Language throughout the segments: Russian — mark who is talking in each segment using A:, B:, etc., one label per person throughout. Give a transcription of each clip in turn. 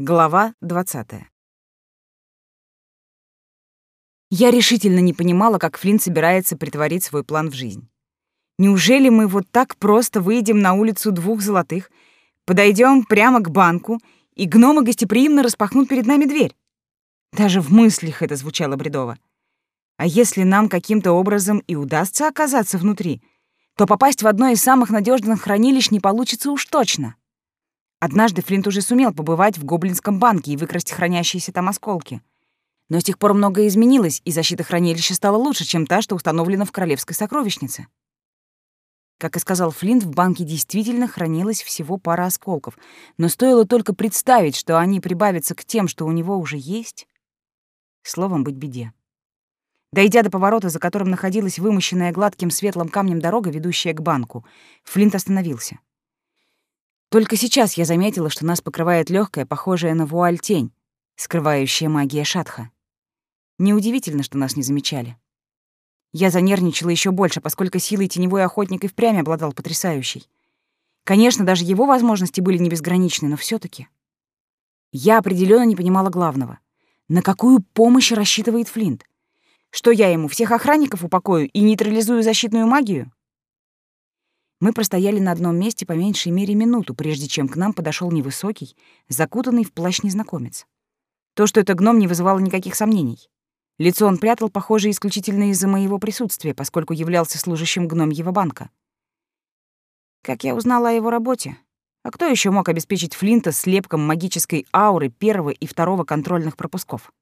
A: Глава 20. Я решительно не понимала, как Флинн собирается притворить свой план в жизнь. Неужели мы вот так просто выйдем на улицу двух золотых, подойдем прямо к банку, и гномы гостеприимно распахнут перед нами дверь? Даже в мыслях это звучало бредово. А если нам каким-то образом и удастся оказаться внутри, то попасть в одно из самых надежных хранилищ не получится уж точно. Однажды Флинт уже сумел побывать в Гоблинском банке и выкрасть хранящиеся там осколки. Но с тех пор многое изменилось, и защита хранилища стала лучше, чем та, что установлена в Королевской сокровищнице. Как и сказал Флинт, в банке действительно хранилось всего пара осколков, но стоило только представить, что они прибавятся к тем, что у него уже есть. Словом, быть беде. Дойдя до поворота, за которым находилась вымощенная гладким светлым камнем дорога, ведущая к банку, Флинт остановился. Только сейчас я заметила, что нас покрывает легкая, похожая на вуаль тень, скрывающая магия Шатха. Неудивительно, что нас не замечали. Я занервничала еще больше, поскольку силой теневой охотник и впрямь обладал потрясающей. Конечно, даже его возможности были не безграничны, но все таки Я определенно не понимала главного. На какую помощь рассчитывает Флинт? Что я ему, всех охранников упокою и нейтрализую защитную магию? Мы простояли на одном месте по меньшей мере минуту, прежде чем к нам подошел невысокий, закутанный в плащ незнакомец. То, что это гном, не вызывало никаких сомнений. Лицо он прятал, похоже, исключительно из-за моего присутствия, поскольку являлся служащим гномьего банка. Как я узнала о его работе? А кто еще мог обеспечить Флинта слепком магической ауры первого и второго контрольных пропусков?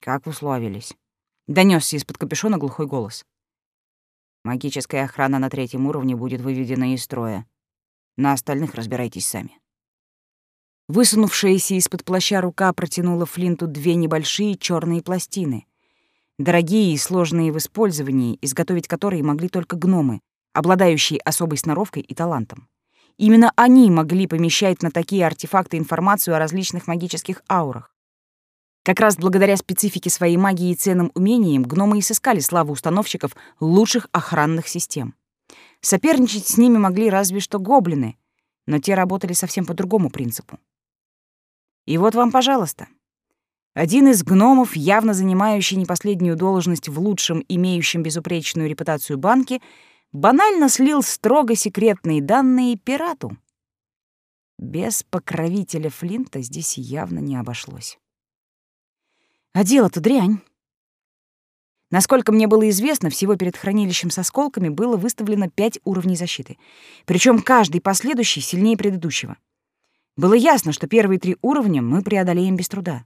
A: «Как условились?» — донесся из-под капюшона глухой голос. Магическая охрана на третьем уровне будет выведена из строя. На остальных разбирайтесь сами. Высунувшаяся из-под плаща рука протянула Флинту две небольшие черные пластины. Дорогие и сложные в использовании, изготовить которые могли только гномы, обладающие особой сноровкой и талантом. Именно они могли помещать на такие артефакты информацию о различных магических аурах. Как раз благодаря специфике своей магии и ценным умениям гномы и сыскали славу установщиков лучших охранных систем. Соперничать с ними могли разве что гоблины, но те работали совсем по другому принципу. И вот вам, пожалуйста. Один из гномов, явно занимающий не последнюю должность в лучшем, имеющем безупречную репутацию банке, банально слил строго секретные данные пирату. Без покровителя Флинта здесь явно не обошлось. А дело-то дрянь. Насколько мне было известно, всего перед хранилищем с осколками было выставлено пять уровней защиты. Причем каждый последующий сильнее предыдущего. Было ясно, что первые три уровня мы преодолеем без труда.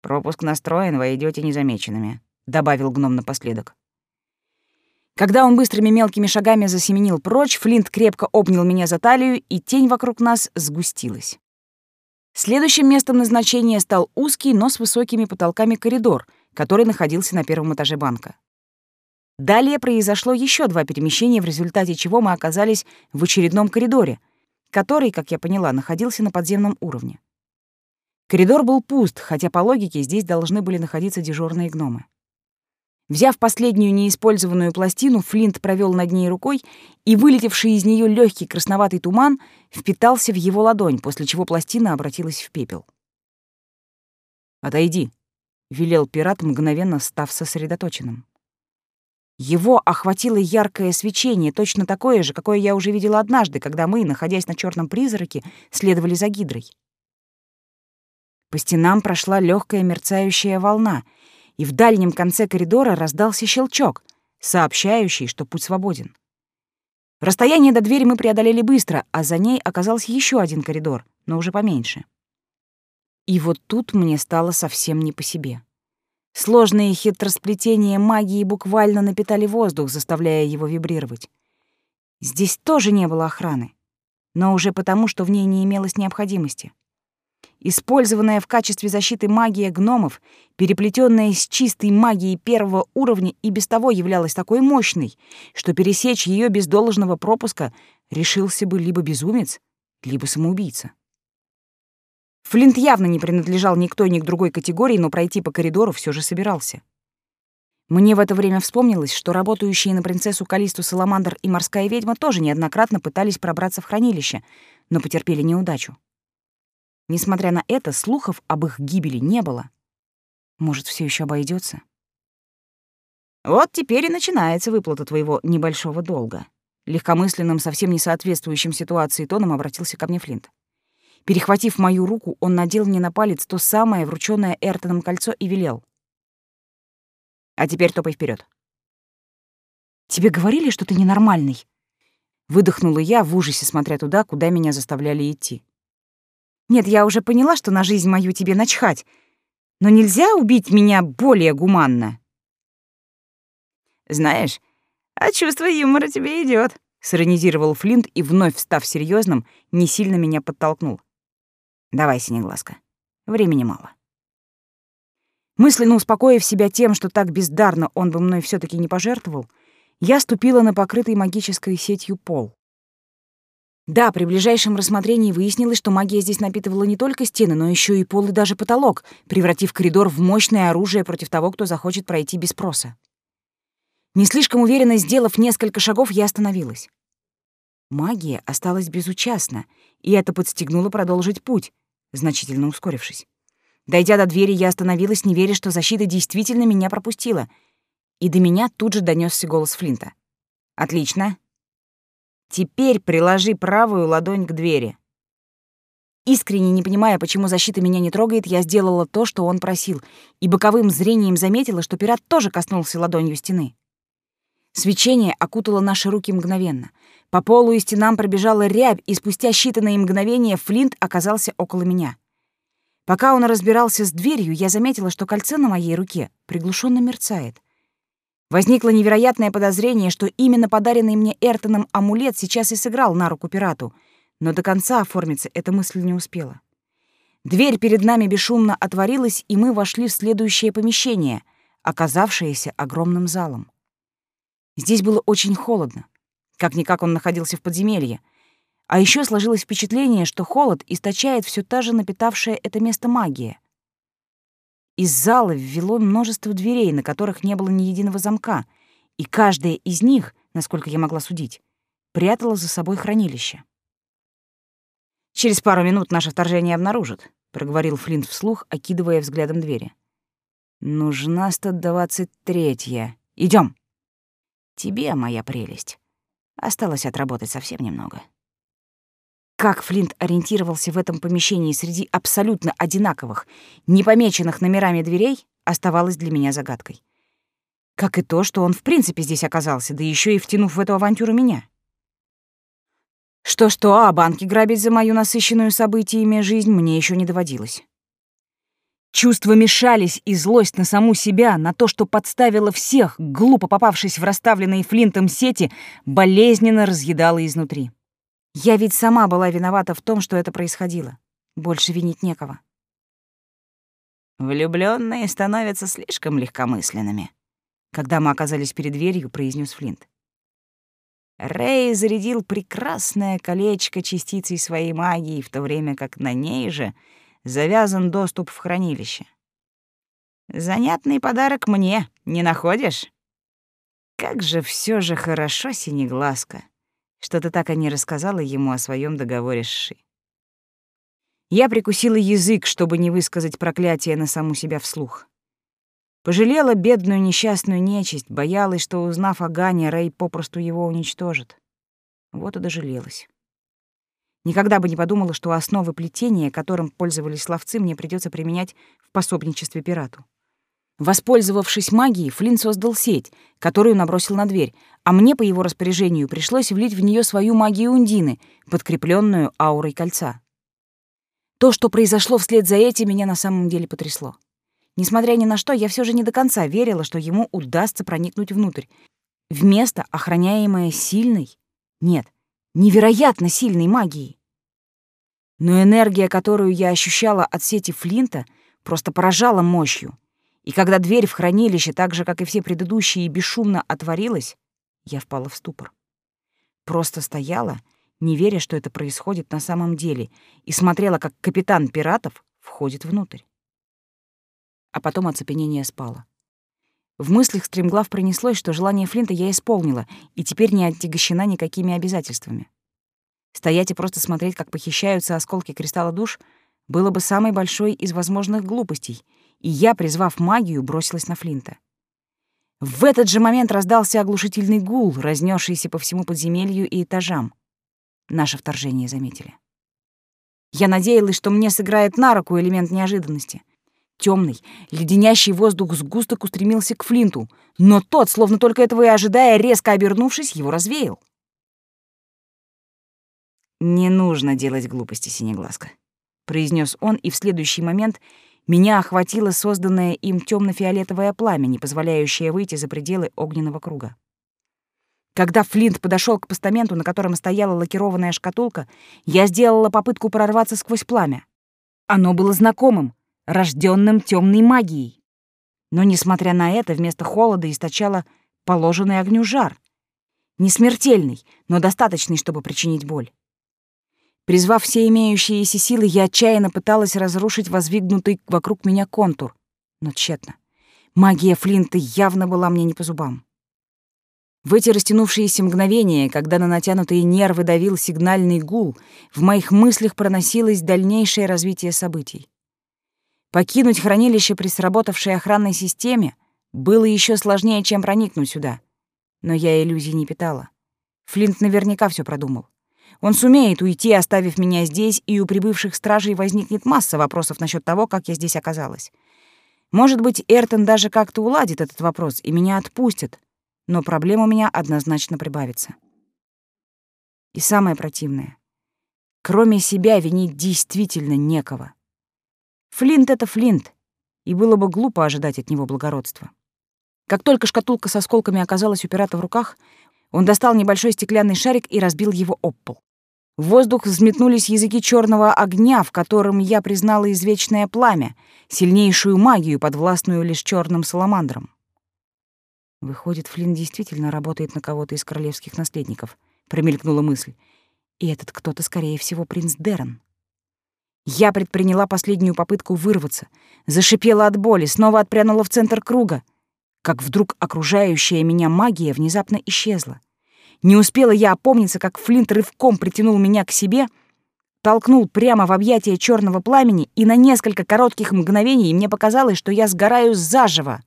A: «Пропуск настроен, вы идете незамеченными», — добавил гном напоследок. Когда он быстрыми мелкими шагами засеменил прочь, Флинт крепко обнял меня за талию, и тень вокруг нас сгустилась. Следующим местом назначения стал узкий, но с высокими потолками коридор, который находился на первом этаже банка. Далее произошло еще два перемещения, в результате чего мы оказались в очередном коридоре, который, как я поняла, находился на подземном уровне. Коридор был пуст, хотя по логике здесь должны были находиться дежурные гномы. Взяв последнюю неиспользованную пластину, Флинт провел над ней рукой, и вылетевший из нее легкий красноватый туман впитался в его ладонь, после чего пластина обратилась в пепел. «Отойди», — велел пират, мгновенно став сосредоточенным. Его охватило яркое свечение, точно такое же, какое я уже видела однажды, когда мы, находясь на черном призраке, следовали за гидрой. По стенам прошла легкая мерцающая волна — и в дальнем конце коридора раздался щелчок, сообщающий, что путь свободен. Расстояние до двери мы преодолели быстро, а за ней оказался еще один коридор, но уже поменьше. И вот тут мне стало совсем не по себе. Сложные хитросплетения магии буквально напитали воздух, заставляя его вибрировать. Здесь тоже не было охраны, но уже потому, что в ней не имелось необходимости. Использованная в качестве защиты магия гномов, переплетенная с чистой магией первого уровня, и без того являлась такой мощной, что пересечь ее без должного пропуска решился бы либо безумец, либо самоубийца. Флинт явно не принадлежал ни к той, ни к другой категории, но пройти по коридору все же собирался. Мне в это время вспомнилось, что работающие на принцессу Калисту Саламандр и морская ведьма тоже неоднократно пытались пробраться в хранилище, но потерпели неудачу. Несмотря на это, слухов об их гибели не было. Может, все еще обойдется? Вот теперь и начинается выплата твоего небольшого долга. Легкомысленным, совсем не соответствующим ситуации тоном обратился ко мне Флинт. Перехватив мою руку, он надел мне на палец то самое вручённое Эртоном кольцо и велел. «А теперь топай вперед. «Тебе говорили, что ты ненормальный?» Выдохнула я в ужасе, смотря туда, куда меня заставляли идти. «Нет, я уже поняла, что на жизнь мою тебе начхать, но нельзя убить меня более гуманно».
B: «Знаешь, а чувство юмора тебе идет, сиронизировал Флинт и, вновь став серьезным, не сильно меня подтолкнул. «Давай, Синеглазка, времени мало».
A: Мысленно успокоив себя тем, что так бездарно он бы мной все таки не пожертвовал, я ступила на покрытый магической сетью пол. Да, при ближайшем рассмотрении выяснилось, что магия здесь напитывала не только стены, но еще и пол и даже потолок, превратив коридор в мощное оружие против того, кто захочет пройти без спроса. Не слишком уверенно сделав несколько шагов, я остановилась. Магия осталась безучастна, и это подстегнуло продолжить путь, значительно ускорившись. Дойдя до двери, я остановилась, не веря, что защита действительно меня пропустила. И до меня тут же донесся голос Флинта. «Отлично. Теперь приложи правую ладонь к двери». Искренне не понимая, почему защита меня не трогает, я сделала то, что он просил, и боковым зрением заметила, что пират тоже коснулся ладонью стены. Свечение окутало наши руки мгновенно. По полу и стенам пробежала рябь, и спустя считанные мгновения Флинт оказался около меня. Пока он разбирался с дверью, я заметила, что кольцо на моей руке приглушенно мерцает. Возникло невероятное подозрение, что именно подаренный мне Эртоном амулет сейчас и сыграл на руку пирату, но до конца оформиться эта мысль не успела. Дверь перед нами бесшумно отворилась, и мы вошли в следующее помещение, оказавшееся огромным залом. Здесь было очень холодно. Как-никак он находился в подземелье. А еще сложилось впечатление, что холод источает все та же напитавшая это место магия. Из зала ввело множество дверей, на которых не было ни единого замка, и каждая из них, насколько я могла судить, прятала за собой хранилище.
B: «Через пару минут наше вторжение обнаружат», — проговорил Флинт вслух, окидывая взглядом двери. «Нужна 123-я. Идем. Тебе, моя прелесть, осталось отработать совсем немного.
A: Как Флинт ориентировался в этом помещении среди абсолютно одинаковых, непомеченных номерами дверей, оставалось для меня загадкой. Как и то, что он в принципе здесь оказался, да еще и втянув в эту авантюру меня. Что-что, а банки грабить за мою насыщенную событиями жизнь мне еще не доводилось. Чувства мешались, и злость на саму себя, на то, что подставила всех, глупо попавшись в расставленные Флинтом сети, болезненно разъедала изнутри. Я ведь сама была виновата в том, что это происходило. Больше винить некого.
B: Влюбленные становятся слишком легкомысленными. Когда мы оказались перед дверью, произнес Флинт. Рэй зарядил прекрасное колечко частицей своей магии, в то время как на ней же — завязан доступ в хранилище. Занятный подарок мне, не находишь? Как же все же хорошо, Синеглазка, что ты так и не рассказала ему о своем договоре с Ши. Я прикусила язык, чтобы не высказать проклятие на саму себя вслух. Пожалела бедную несчастную нечисть, боялась, что, узнав о Гане, Рэй попросту его уничтожит. Вот и дожалелась. Никогда бы не подумала, что основы плетения, которым пользовались ловцы, мне придется применять в пособничестве пирату. Воспользовавшись магией, Флинн создал сеть, которую набросил на дверь, а мне по его распоряжению пришлось влить в нее свою магию Ундины, подкрепленную аурой кольца. То, что произошло вслед за этим, меня на самом деле потрясло. Несмотря ни на что, я все же не до конца верила, что ему удастся проникнуть внутрь. В место, охраняемое сильной, нет, невероятно сильной магией. Но энергия, которую я ощущала от сети Флинта, просто поражала мощью. И когда дверь в хранилище, так же, как и все предыдущие, бесшумно отворилась, я впала в ступор. Просто стояла, не веря, что это происходит на самом деле, и смотрела, как капитан пиратов входит внутрь. А потом оцепенение спало. В мыслях стремглав пронеслось, что желание Флинта я исполнила, и теперь не отягощена никакими обязательствами.
A: Стоять и просто смотреть, как похищаются осколки кристалла душ, было бы самой большой из возможных глупостей, и я, призвав магию, бросилась на Флинта. В этот же момент раздался оглушительный гул, разнесшийся по всему подземелью и этажам. Наше вторжение заметили. Я надеялась, что мне сыграет на руку элемент неожиданности. Темный, леденящий воздух сгусток устремился к Флинту, но тот, словно только этого и ожидая, резко обернувшись, его развеял. «Не нужно делать глупости, Синеглазка», — произнес он, и в следующий момент меня охватило созданное им темно фиолетовое пламя, не позволяющее выйти за пределы огненного круга. Когда Флинт подошел к постаменту, на котором стояла лакированная шкатулка, я сделала попытку прорваться сквозь пламя. Оно было знакомым, рожденным темной магией. Но, несмотря на это, вместо холода источало положенный огню жар. Не смертельный, но достаточный, чтобы причинить боль. Призвав все имеющиеся силы, я отчаянно пыталась разрушить воздвигнутый вокруг меня контур, но тщетно. Магия Флинта явно была мне не по зубам. В эти растянувшиеся мгновения, когда на натянутые нервы давил сигнальный гул, в моих мыслях проносилось дальнейшее развитие событий. Покинуть хранилище при сработавшей охранной системе было еще сложнее, чем проникнуть сюда. Но я иллюзий не питала. Флинт наверняка все продумал. Он сумеет уйти, оставив меня здесь, и у прибывших стражей возникнет масса вопросов насчет того, как я здесь оказалась. Может быть, Эртон даже как-то уладит этот вопрос, и меня отпустят, но проблем у меня однозначно прибавится. И самое противное. Кроме себя винить действительно некого. Флинт — это Флинт, и было бы глупо ожидать от него благородства. Как только шкатулка с осколками оказалась у пирата в руках, он достал небольшой стеклянный шарик и разбил его об пол. В воздух взметнулись языки черного огня, в котором я признала извечное пламя, сильнейшую магию, подвластную лишь черным саламандрам. Выходит, Флинн действительно работает на кого-то из королевских наследников, промелькнула мысль. И этот кто-то, скорее всего, принц Дерон. Я предприняла последнюю попытку вырваться, зашипела от боли, снова отпрянула в центр круга, как вдруг окружающая меня магия внезапно исчезла. Не успела я опомниться, как Флинт рывком притянул меня к себе, толкнул прямо в объятия черного пламени, и на несколько коротких мгновений мне показалось, что я сгораю заживо.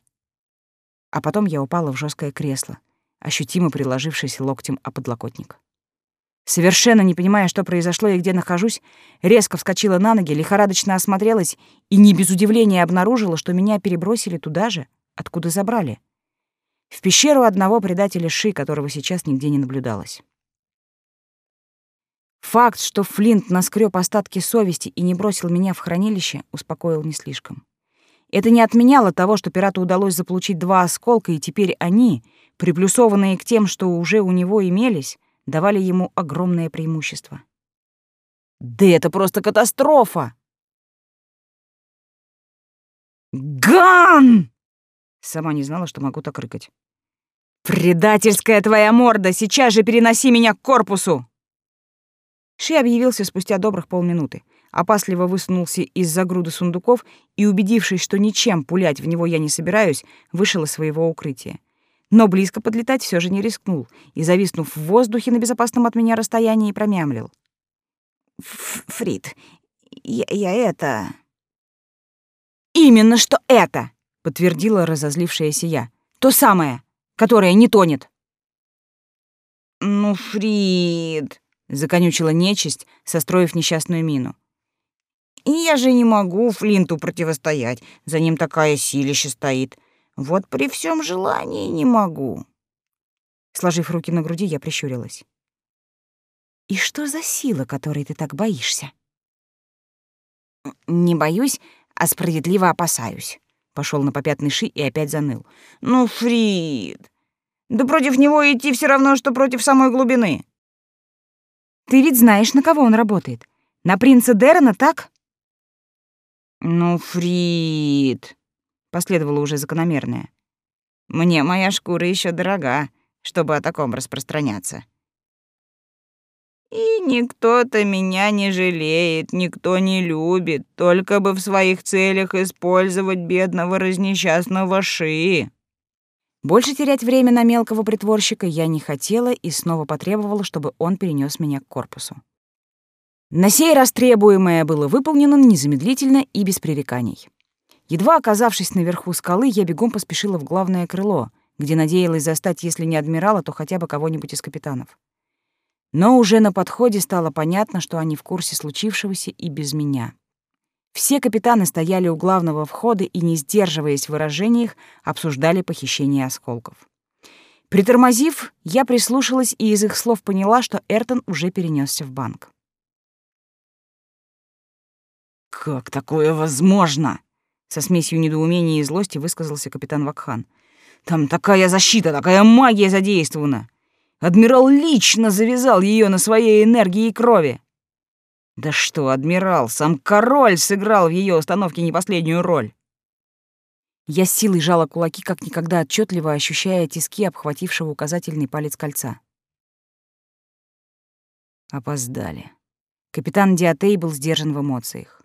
A: А потом я упала в жесткое кресло, ощутимо приложившись локтем о подлокотник. Совершенно не понимая, что произошло и где нахожусь, резко вскочила на ноги, лихорадочно осмотрелась и не без удивления обнаружила, что меня перебросили туда же, откуда забрали — в пещеру одного предателя Ши, которого сейчас нигде не наблюдалось. Факт, что Флинт наскреб остатки совести и не бросил меня в хранилище, успокоил не слишком. Это не отменяло того, что пирату удалось заполучить два осколка, и теперь они, приплюсованные к тем, что уже у него имелись, давали ему огромное преимущество. Да это просто катастрофа! Ган! Сама не знала, что могу так рыкать. «Предательская твоя морда! Сейчас же переноси меня к корпусу!» Ши объявился спустя добрых полминуты, опасливо высунулся из-за груды сундуков и, убедившись, что ничем пулять в него я не собираюсь, вышел из своего укрытия. Но близко подлетать все же не рискнул и, зависнув в воздухе на безопасном от меня расстоянии, промямлил. «Фрид, я, я это...» «Именно что это!» — подтвердила разозлившаяся я. «То самое, которое не тонет». «Ну, Фрид!» — законючила нечисть, состроив несчастную мину. «Я же не могу Флинту противостоять, за ним такая силища стоит. Вот при всем желании не могу». Сложив руки на груди, я прищурилась. «И что за сила, которой ты так боишься?» «Не боюсь, а справедливо опасаюсь», Пошел на попятный ши и опять заныл. «Ну, Фрид, да против него идти все равно, что против самой глубины». «Ты ведь знаешь, на кого он работает? На принца Дерена, так?» «Ну, Фрид...» — последовало уже закономерное. «Мне моя шкура еще дорога, чтобы о таком распространяться. И никто-то меня не жалеет, никто не любит, только бы в своих целях использовать бедного разнесчастного Ши. Больше терять время на мелкого притворщика я не хотела и снова потребовала, чтобы он перенес меня к корпусу. На сей раз требуемое было выполнено незамедлительно и без пререканий. Едва оказавшись наверху скалы, я бегом поспешила в главное крыло, где надеялась застать, если не адмирала, то хотя бы кого-нибудь из капитанов. Но уже на подходе стало понятно, что они в курсе случившегося и без меня. Все капитаны стояли у главного входа и, не сдерживаясь в выражениях, обсуждали похищение осколков. Притормозив, я прислушалась и из их слов поняла, что Эртон уже перенесся в банк.
B: «Как такое возможно?» Со смесью недоумения и злости высказался капитан Вакхан. «Там такая защита, такая магия задействована! Адмирал лично завязал ее на своей энергии и крови!» «Да что, адмирал, сам король сыграл в ее установке не последнюю роль!»
A: Я с силой жала кулаки, как никогда отчетливо ощущая тиски обхватившего указательный палец кольца.
B: Опоздали. Капитан Диатей был сдержан в эмоциях.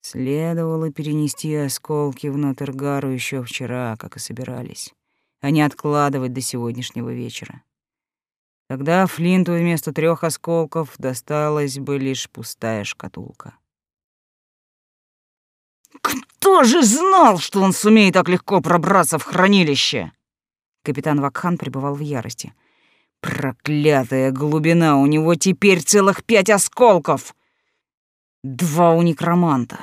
B: Следовало перенести осколки в Нотаргару еще вчера, как и собирались, а не откладывать до сегодняшнего вечера. Тогда Флинту вместо трех осколков досталась бы лишь пустая шкатулка. «Кто же знал, что он сумеет так легко пробраться в хранилище?» Капитан Вакхан пребывал в ярости. «Проклятая глубина! У него теперь целых пять осколков!» Два у некроманта.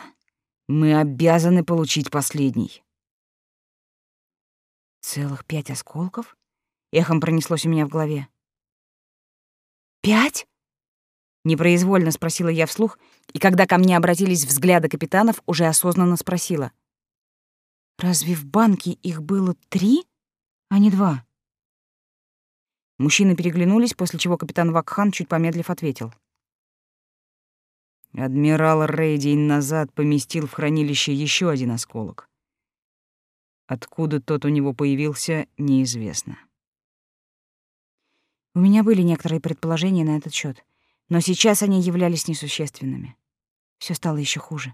B: Мы обязаны получить последний.
A: Целых пять осколков? Эхом пронеслось у меня в голове. Пять? Непроизвольно спросила я вслух, и когда ко мне обратились взгляды капитанов, уже осознанно спросила. Разве в банке их было три, а не два? Мужчины переглянулись, после чего капитан Вакхан, чуть помедлив, ответил —
B: Адмирал Рэй день назад поместил в хранилище еще один осколок. Откуда тот у него появился, неизвестно.
A: У меня были некоторые предположения на этот счет, но сейчас они являлись несущественными. Все стало еще хуже.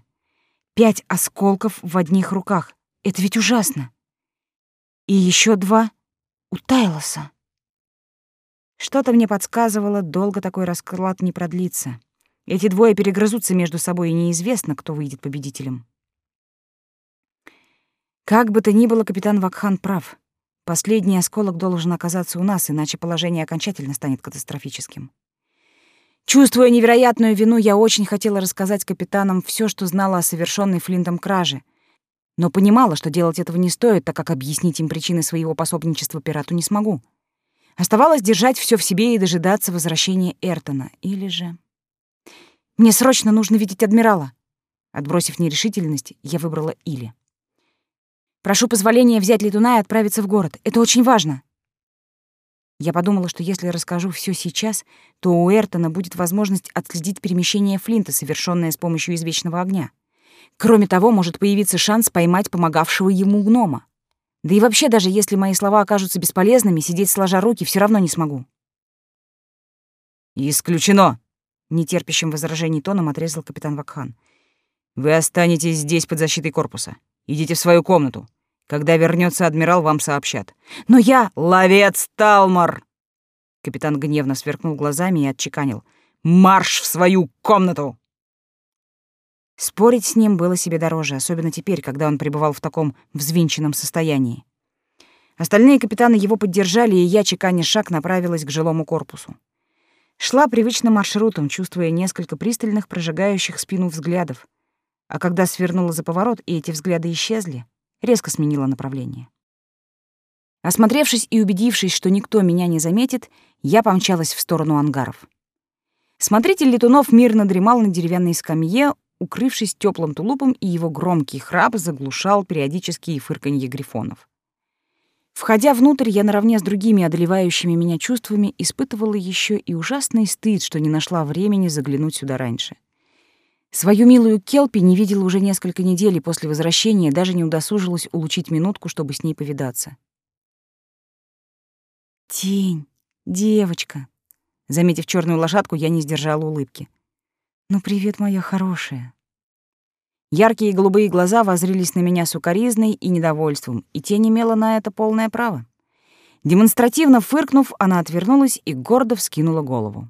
A: Пять осколков в одних руках. Это ведь ужасно. И еще два у Тайлоса. Что-то мне подсказывало, долго такой расклад не продлится. Эти двое перегрызутся между собой, и неизвестно, кто выйдет победителем. Как бы то ни было, капитан Вакхан прав. Последний осколок должен оказаться у нас, иначе положение окончательно станет катастрофическим. Чувствуя невероятную вину, я очень хотела рассказать капитанам все, что знала о совершенной Флинтом краже, но понимала, что делать этого не стоит, так как объяснить им причины своего пособничества пирату не смогу. Оставалось держать все в себе и дожидаться возвращения Эртона, или же... Мне срочно нужно видеть адмирала. Отбросив нерешительность, я выбрала Или. Прошу позволения взять летуна и отправиться в город. Это очень важно. Я подумала, что если расскажу все сейчас, то у Эртона будет возможность отследить перемещение Флинта, совершенное с помощью извечного огня. Кроме того, может появиться шанс поймать помогавшего ему гнома. Да и вообще, даже если мои слова окажутся бесполезными, сидеть сложа руки все равно не смогу.
B: «Исключено!»
A: нетерпящим возражений тоном отрезал капитан Вакхан.
B: Вы останетесь здесь под защитой корпуса. Идите в свою комнату. Когда вернется адмирал, вам сообщат.
A: Но я
B: ловец Талмор. Капитан гневно сверкнул глазами и отчеканил: "Марш в свою комнату!"
A: Спорить с ним было себе дороже, особенно теперь, когда он пребывал в таком взвинченном состоянии. Остальные капитаны его поддержали, и я, чеканя шаг, направилась к жилому корпусу. Шла привычным маршрутом, чувствуя несколько пристальных, прожигающих спину взглядов. А когда свернула за поворот, и эти взгляды исчезли, резко сменила направление. Осмотревшись и убедившись, что никто меня не заметит, я помчалась в сторону ангаров. Смотритель летунов мирно дремал на деревянной скамье, укрывшись теплым тулупом, и его громкий храп заглушал периодические фырканье грифонов. Входя внутрь, я наравне с другими одолевающими меня чувствами испытывала еще и ужасный стыд, что не нашла времени заглянуть сюда раньше. Свою милую Келпи не видела уже несколько недель, и после возвращения даже не удосужилась улучить минутку, чтобы с ней повидаться. «Тень, девочка!» Заметив черную лошадку, я не сдержала улыбки. «Ну, привет, моя хорошая!» Яркие голубые глаза воззрились на меня сукоризной и недовольством, и тень имела на это полное право. Демонстративно фыркнув, она отвернулась и гордо вскинула голову.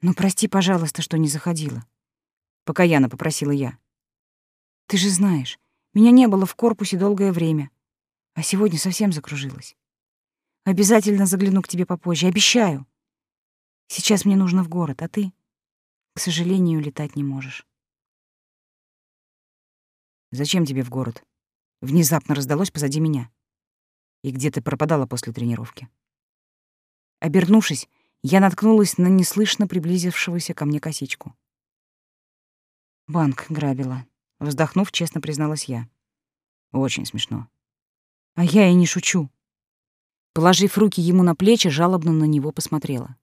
A: «Ну, прости, пожалуйста, что не заходила», — покаянно попросила я. «Ты же знаешь, меня не было в корпусе долгое время, а сегодня совсем закружилась. Обязательно загляну к тебе попозже, обещаю. Сейчас мне нужно в город, а ты, к сожалению, летать не можешь».
B: «Зачем тебе в город?» Внезапно раздалось позади меня. «И где ты пропадала после тренировки?»
A: Обернувшись, я наткнулась на неслышно приблизившегося ко мне косичку. «Банк грабила», — вздохнув, честно призналась я.
B: «Очень смешно».
A: «А я и не шучу». Положив руки ему на плечи, жалобно на него посмотрела.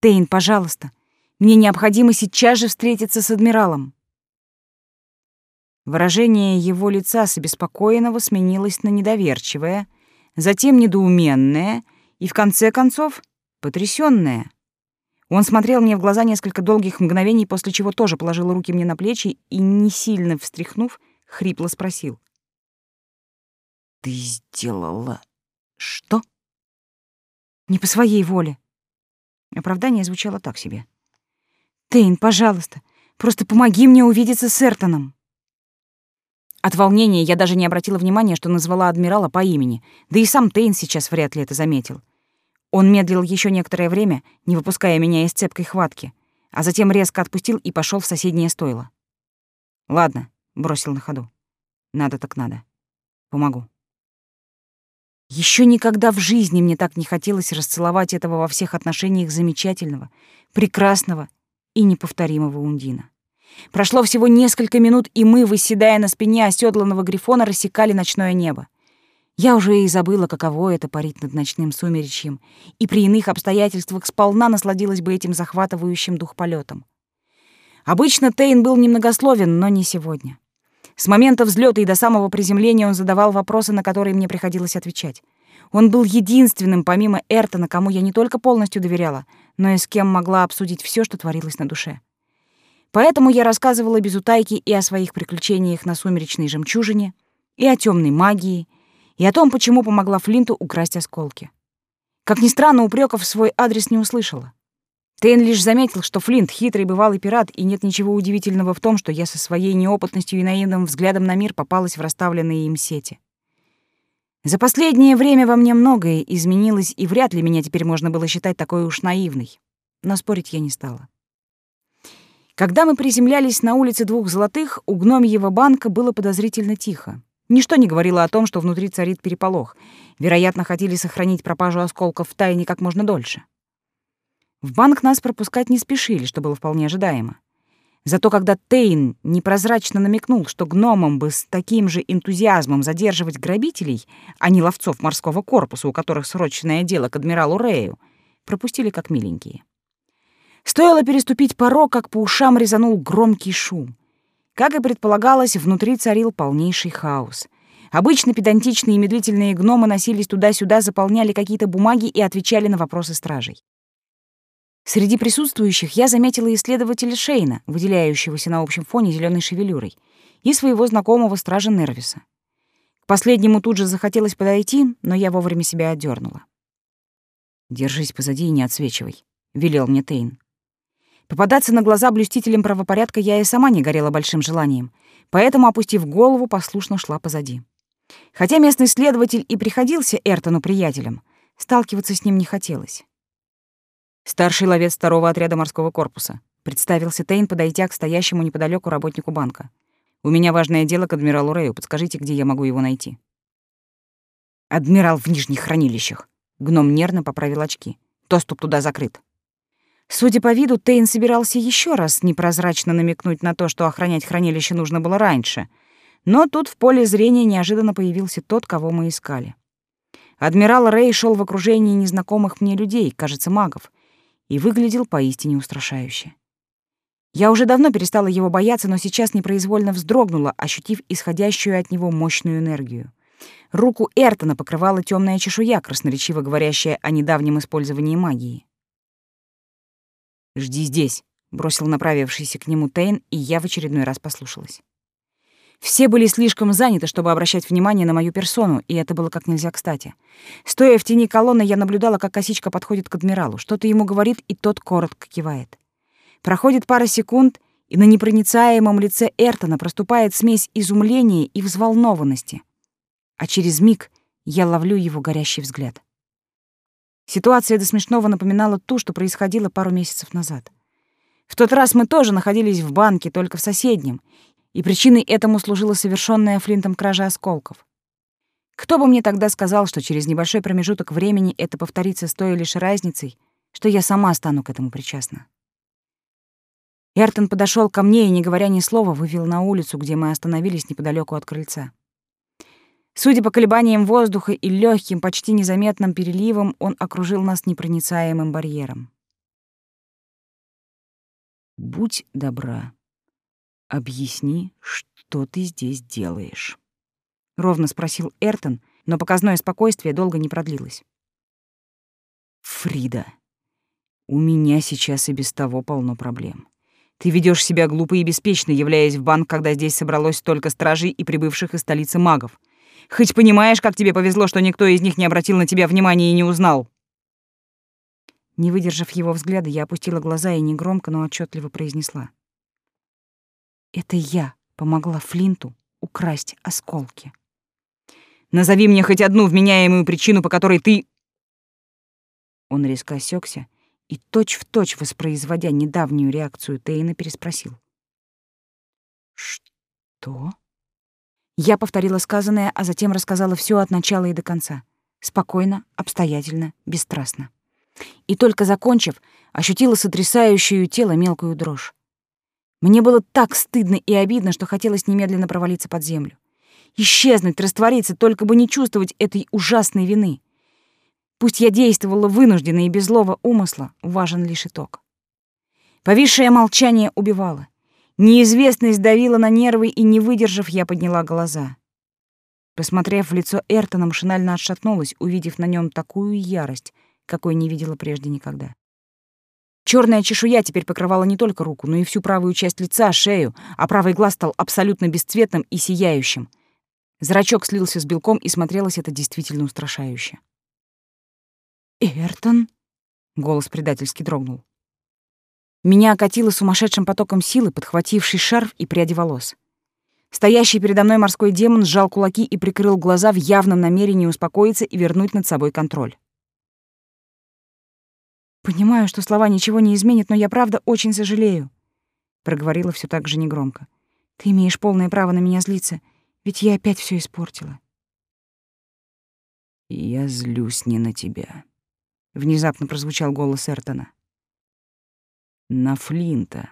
A: «Тейн, пожалуйста, мне необходимо сейчас же встретиться с адмиралом». Выражение его лица с обеспокоенного сменилось на недоверчивое, затем недоуменное и, в конце концов, потрясённое. Он смотрел мне в глаза несколько долгих мгновений, после чего тоже положил руки мне на плечи и, не сильно встряхнув, хрипло спросил.
B: «Ты сделала что?»
A: «Не по своей воле». Оправдание звучало так себе. «Тейн, пожалуйста, просто помоги мне увидеться с Эртоном». От волнения я даже не обратила внимания, что назвала адмирала по имени, да и сам Тейн сейчас вряд ли это заметил. Он медлил еще некоторое время, не выпуская меня из цепкой хватки, а затем резко отпустил и пошел в соседнее стойло. «Ладно», — бросил на ходу. «Надо так надо. Помогу». Еще никогда в жизни мне так не хотелось расцеловать этого во всех отношениях замечательного, прекрасного и неповторимого Ундина. Прошло всего несколько минут, и мы, выседая на спине оседланного грифона, рассекали ночное небо. Я уже и забыла, каково это парить над ночным сумеречьем, и при иных обстоятельствах сполна насладилась бы этим захватывающим дух полетом. Обычно Тейн был немногословен, но не сегодня. С момента взлета и до самого приземления он задавал вопросы, на которые мне приходилось отвечать. Он был единственным, помимо Эртона, кому я не только полностью доверяла, но и с кем могла обсудить все, что творилось на душе. Поэтому я рассказывала без утайки и о своих приключениях на сумеречной жемчужине, и о темной магии, и о том, почему помогла Флинту украсть осколки. Как ни странно, упреков в свой адрес не услышала. Тейн лишь заметил, что Флинт — хитрый бывалый пират, и нет ничего удивительного в том, что я со своей неопытностью и наивным взглядом на мир попалась в расставленные им сети. За последнее время во мне многое изменилось, и вряд ли меня теперь можно было считать такой уж наивной. Но спорить я не стала. Когда мы приземлялись на улице Двух Золотых, у гномьего банка было подозрительно тихо. Ничто не говорило о том, что внутри царит переполох. Вероятно, хотели сохранить пропажу осколков в тайне как можно дольше. В банк нас пропускать не спешили, что было вполне ожидаемо. Зато когда Тейн непрозрачно намекнул, что гномам бы с таким же энтузиазмом задерживать грабителей, а не ловцов морского корпуса, у которых срочное дело к адмиралу Рею, пропустили как миленькие. Стоило переступить порог, как по ушам резанул громкий шум. Как и предполагалось, внутри царил полнейший хаос. Обычно педантичные и медлительные гномы носились туда-сюда, заполняли какие-то бумаги и отвечали на вопросы стражей. Среди присутствующих я заметила исследователя Шейна, выделяющегося на общем фоне зеленой шевелюрой, и своего знакомого стража Нервиса. К последнему тут же захотелось подойти, но я вовремя себя отдернула. «Держись позади и не отсвечивай», — велел мне Тейн. Попадаться на глаза блюстителям правопорядка я и сама не горела большим желанием, поэтому, опустив голову, послушно шла позади. Хотя местный следователь и приходился Эртону приятелем, сталкиваться с ним не хотелось. «Старший ловец второго отряда морского корпуса», — представился Тейн, подойдя к стоящему неподалеку работнику банка. «У меня важное дело к адмиралу Рэю. Подскажите, где я могу его найти?» «Адмирал в нижних хранилищах», — гном нервно поправил очки. «Доступ туда закрыт». Судя по виду, Тейн собирался еще раз непрозрачно намекнуть на то, что охранять хранилище нужно было раньше. Но тут в поле зрения неожиданно появился тот, кого мы искали. Адмирал Рэй шел в окружении незнакомых мне людей, кажется, магов, и выглядел поистине устрашающе. Я уже давно перестала его бояться, но сейчас непроизвольно вздрогнула, ощутив исходящую от него мощную энергию. Руку Эртона покрывала темная чешуя, красноречиво говорящая о недавнем использовании магии. «Жди здесь», — бросил направившийся к нему Тейн, и я в очередной раз послушалась. Все были слишком заняты, чтобы обращать внимание на мою персону, и это было как нельзя кстати. Стоя в тени колонны, я наблюдала, как косичка подходит к адмиралу, что-то ему говорит, и тот коротко кивает. Проходит пара секунд, и на непроницаемом лице Эртона проступает смесь изумления и взволнованности. А через миг я ловлю его горящий взгляд. Ситуация до смешного напоминала ту, что происходило пару месяцев назад. В тот раз мы тоже находились в банке, только в соседнем, и причиной этому служила совершенная Флинтом кража осколков. Кто бы мне тогда сказал, что через небольшой промежуток времени это повторится с той лишь разницей, что я сама стану к этому причастна. Эртон подошел ко мне и, не говоря ни слова, вывел на улицу, где мы остановились неподалеку от крыльца. Судя по колебаниям воздуха и легким, почти незаметным переливам, он окружил нас непроницаемым барьером. «Будь добра, объясни, что ты здесь делаешь?» — ровно спросил Эртон, но показное спокойствие долго не продлилось. «Фрида, у меня сейчас и без того полно проблем. Ты ведешь себя глупо и беспечно, являясь в банк, когда здесь собралось столько стражей и прибывших из столицы магов. Хоть понимаешь, как тебе повезло, что никто из них не обратил на тебя внимания и не узнал?» Не выдержав его взгляда, я опустила глаза и негромко, но отчетливо произнесла. «Это я помогла Флинту украсть осколки». «Назови мне хоть одну вменяемую причину, по которой ты...» Он резко осекся и, точь-в-точь воспроизводя недавнюю реакцию Тейна, переспросил. «Что?» Я повторила сказанное, а затем рассказала все от начала и до конца. Спокойно, обстоятельно, бесстрастно. И только закончив, ощутила сотрясающую тело мелкую дрожь. Мне было так стыдно и обидно, что хотелось немедленно провалиться под землю. Исчезнуть, раствориться, только бы не чувствовать этой ужасной вины. Пусть я действовала вынужденно и без злого умысла, важен лишь итог. Повисшее молчание убивало. Неизвестность давила на нервы, и, не выдержав, я подняла глаза. Посмотрев в лицо Эртона, машинально отшатнулась, увидев на нем такую ярость, какой не видела прежде никогда. Черная чешуя теперь покрывала не только руку, но и всю правую часть лица, шею, а правый глаз стал абсолютно бесцветным и сияющим. Зрачок слился с белком, и смотрелось это действительно устрашающе. «Эртон?» — голос предательски дрогнул. Меня окатило сумасшедшим потоком силы, подхвативший шарф и пряди волос. Стоящий передо мной морской демон сжал кулаки и прикрыл глаза в явном намерении успокоиться и вернуть над собой контроль. «Понимаю, что слова ничего не изменят, но я правда очень сожалею», — проговорила все так же негромко. «Ты имеешь полное право на меня злиться, ведь я опять все испортила».
B: «Я злюсь не на тебя», — внезапно прозвучал голос Эртона на Флинта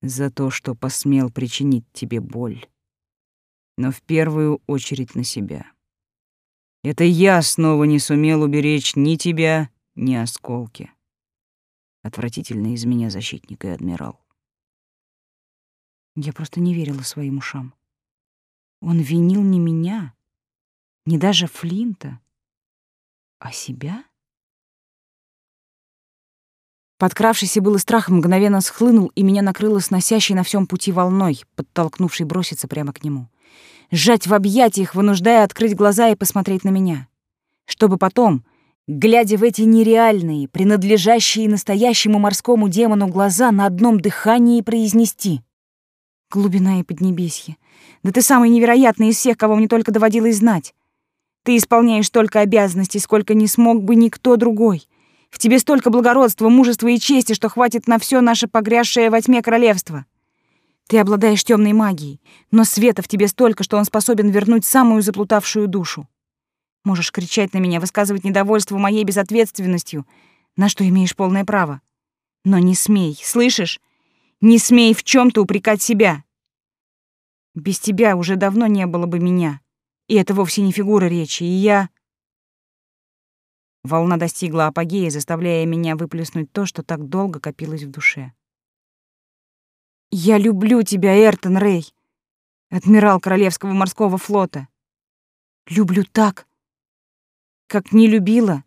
B: за то, что посмел причинить тебе боль, но в первую очередь на себя. Это я снова не сумел уберечь ни тебя, ни осколки. Отвратительно из меня защитник и адмирал.
A: Я просто не верила своим ушам. Он винил не меня, не даже Флинта, а себя? Подкравшийся было страх мгновенно схлынул, и меня накрыло сносящей на всем пути волной, подтолкнувшей броситься прямо к нему. Сжать в объятиях, вынуждая открыть глаза и посмотреть на меня. Чтобы потом, глядя в эти нереальные, принадлежащие настоящему морскому демону глаза, на одном дыхании произнести. Глубина и поднебесье. Да ты самый невероятный из всех, кого мне только доводилось знать. Ты исполняешь столько обязанностей, сколько не смог бы никто другой. В тебе столько благородства, мужества и чести, что хватит на все наше погрязшее во тьме королевство. Ты обладаешь темной магией, но света в тебе столько, что он способен вернуть самую заплутавшую душу. Можешь кричать на меня, высказывать недовольство моей безответственностью, на что имеешь полное право. Но не смей, слышишь? Не смей в чем то упрекать себя. Без тебя уже давно не было бы меня. И это вовсе не фигура речи, и я... Волна достигла апогея, заставляя меня выплеснуть то, что так долго копилось в душе. «Я люблю тебя, Эртон Рэй, адмирал Королевского морского флота. Люблю так, как не любила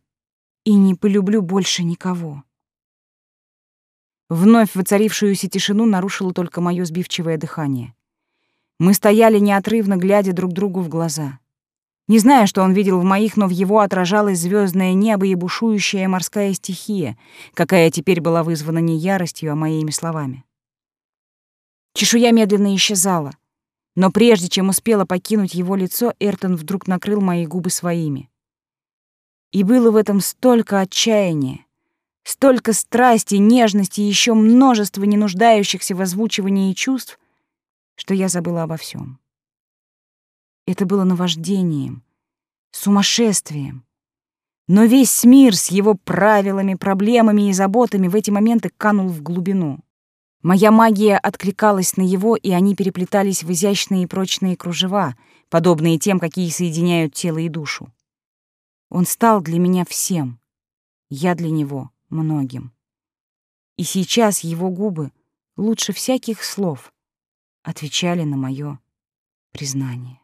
A: и не полюблю больше никого». Вновь воцарившуюся тишину нарушило только мое сбивчивое дыхание. Мы стояли неотрывно, глядя друг другу в глаза. Не знаю, что он видел в моих, но в его отражалось звездное небо и бушующая морская стихия, какая теперь была вызвана не яростью, а моими словами. Чешуя медленно исчезала, но прежде чем успела покинуть его лицо, Эртон вдруг накрыл мои губы своими. И было в этом столько отчаяния, столько страсти, нежности и еще множество не нуждающихся в озвучивании чувств, что я забыла обо всем. Это было наваждением, сумасшествием. Но весь мир с его правилами, проблемами и заботами в эти моменты канул в глубину. Моя магия откликалась на его, и они переплетались в изящные и прочные кружева, подобные тем, какие соединяют тело и душу. Он стал для меня всем, я для него многим. И сейчас его губы, лучше всяких слов, отвечали на мое признание.